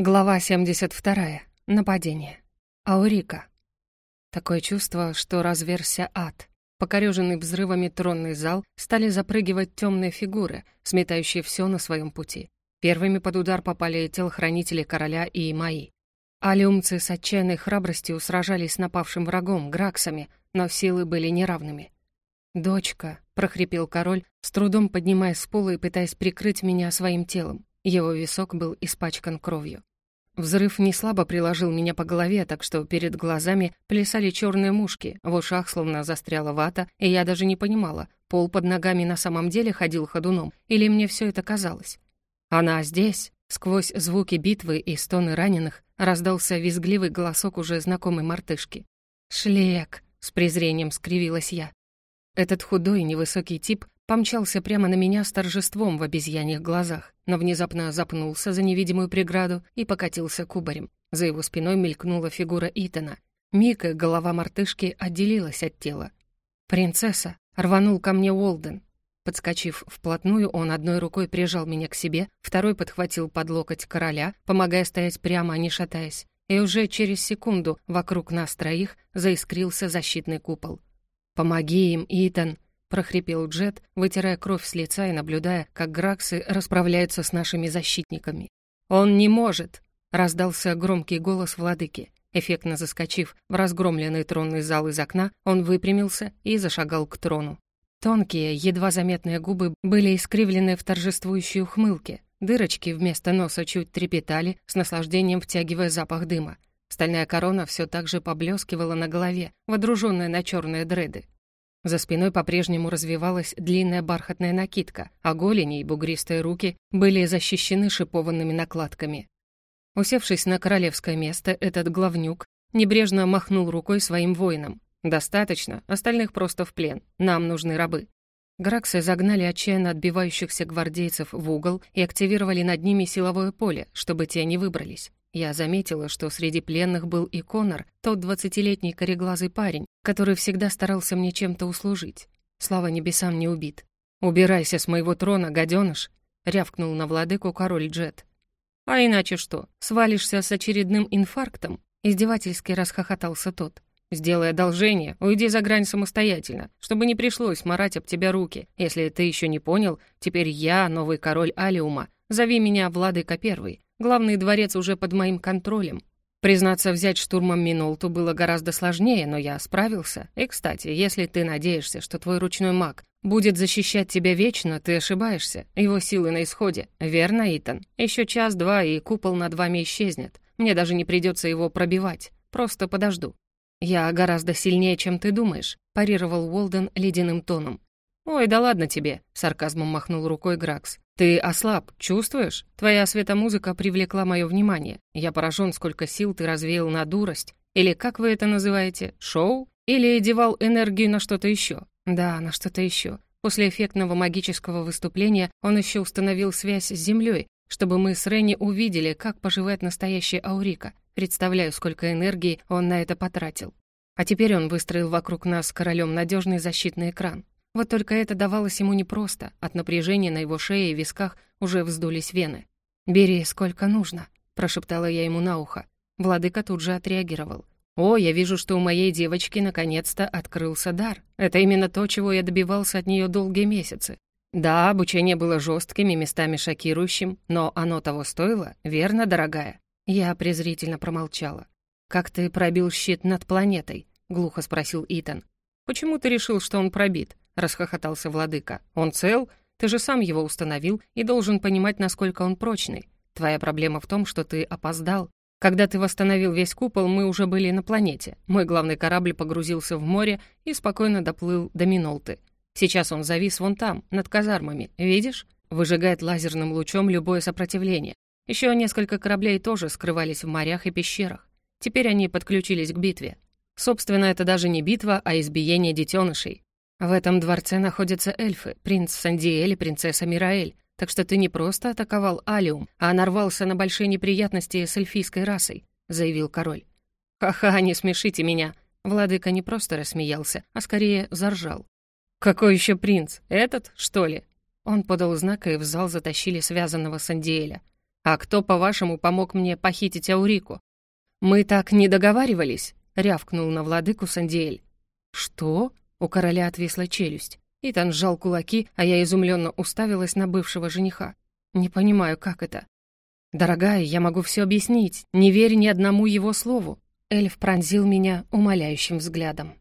Глава 72. Нападение. Аурика. Такое чувство, что разверся ад. Покорёженный взрывами тронный зал стали запрыгивать темные фигуры, сметающие все на своем пути. Первыми под удар попали телохранители короля и мои. Алиумцы с отчаянной храбростью сражались с напавшим врагом, граксами, но силы были неравными. «Дочка», — прохрипел король, с трудом поднимаясь с пола и пытаясь прикрыть меня своим телом. Его висок был испачкан кровью. Взрыв неслабо приложил меня по голове, так что перед глазами плясали черные мушки, в ушах словно застряла вата, и я даже не понимала, пол под ногами на самом деле ходил ходуном, или мне все это казалось. Она здесь. Сквозь звуки битвы и стоны раненых раздался визгливый голосок уже знакомой мартышки. «Шлек!» — с презрением скривилась я. Этот худой, невысокий тип помчался прямо на меня с торжеством в обезьяньих глазах, но внезапно запнулся за невидимую преграду и покатился кубарем. За его спиной мелькнула фигура Итана. Мика, голова мартышки, отделилась от тела. «Принцесса!» — рванул ко мне Уолден. Подскочив вплотную, он одной рукой прижал меня к себе, второй подхватил под локоть короля, помогая стоять прямо, а не шатаясь. И уже через секунду вокруг нас троих заискрился защитный купол. «Помоги им, Итан!» — прохрипел Джет, вытирая кровь с лица и наблюдая, как Граксы расправляются с нашими защитниками. «Он не может!» — раздался громкий голос владыки. Эффектно заскочив в разгромленный тронный зал из окна, он выпрямился и зашагал к трону. Тонкие, едва заметные губы были искривлены в торжествующей ухмылке. Дырочки вместо носа чуть трепетали, с наслаждением втягивая запах дыма. Стальная корона все так же поблескивала на голове, водруженная на черные дреды. За спиной по-прежнему развивалась длинная бархатная накидка, а голени и бугристые руки были защищены шипованными накладками. Усевшись на королевское место, этот главнюк небрежно махнул рукой своим воинам. «Достаточно, остальных просто в плен, нам нужны рабы». Граксы загнали отчаянно отбивающихся гвардейцев в угол и активировали над ними силовое поле, чтобы те не выбрались. Я заметила, что среди пленных был и Конор, тот двадцатилетний кореглазый парень, который всегда старался мне чем-то услужить. Слава небесам не убит. «Убирайся с моего трона, гаденыш!» — рявкнул на владыку король Джет. «А иначе что, свалишься с очередным инфарктом?» — издевательски расхохотался тот. «Сделай одолжение, уйди за грань самостоятельно, чтобы не пришлось марать об тебя руки. Если ты еще не понял, теперь я новый король Алиума. Зови меня Владыка Первый. Главный дворец уже под моим контролем. Признаться, взять штурмом Минолту было гораздо сложнее, но я справился. И, кстати, если ты надеешься, что твой ручной маг будет защищать тебя вечно, ты ошибаешься. Его силы на исходе. Верно, Итан? Еще час-два, и купол над вами исчезнет. Мне даже не придется его пробивать. Просто подожду. «Я гораздо сильнее, чем ты думаешь», — парировал Уолден ледяным тоном. «Ой, да ладно тебе», — сарказмом махнул рукой Гракс. «Ты ослаб, чувствуешь? Твоя светомузыка привлекла мое внимание. Я поражен, сколько сил ты развеял на дурость. Или как вы это называете? Шоу? Или девал энергию на что-то еще? Да, на что-то еще. После эффектного магического выступления он еще установил связь с Землей, чтобы мы с Ренни увидели, как поживает настоящая Аурика. Представляю, сколько энергии он на это потратил. А теперь он выстроил вокруг нас королем надежный защитный экран. Вот только это давалось ему непросто. От напряжения на его шее и висках уже вздулись вены. «Бери сколько нужно», — прошептала я ему на ухо. Владыка тут же отреагировал. «О, я вижу, что у моей девочки наконец-то открылся дар. Это именно то, чего я добивался от нее долгие месяцы. Да, обучение было жестким и местами шокирующим, но оно того стоило, верно, дорогая?» Я презрительно промолчала. «Как ты пробил щит над планетой?» — глухо спросил Итан. «Почему ты решил, что он пробит?» расхохотался владыка. «Он цел? Ты же сам его установил и должен понимать, насколько он прочный. Твоя проблема в том, что ты опоздал. Когда ты восстановил весь купол, мы уже были на планете. Мой главный корабль погрузился в море и спокойно доплыл до Минолты. Сейчас он завис вон там, над казармами. Видишь? Выжигает лазерным лучом любое сопротивление. Еще несколько кораблей тоже скрывались в морях и пещерах. Теперь они подключились к битве. Собственно, это даже не битва, а избиение детенышей. В этом дворце находятся эльфы, принц Сандиэль и принцесса Мираэль, так что ты не просто атаковал Алиум, а нарвался на большие неприятности с эльфийской расой», — заявил король. «Ха-ха, не смешите меня!» Владыка не просто рассмеялся, а скорее заржал. «Какой еще принц? Этот, что ли?» Он подал знак, и в зал затащили связанного Сандиэля. «А кто, по-вашему, помог мне похитить Аурику?» «Мы так не договаривались», — рявкнул на владыку Сандиэль. «Что?» — у короля отвисла челюсть. Итан сжал кулаки, а я изумленно уставилась на бывшего жениха. «Не понимаю, как это?» «Дорогая, я могу все объяснить. Не верь ни одному его слову». Эльф пронзил меня умоляющим взглядом.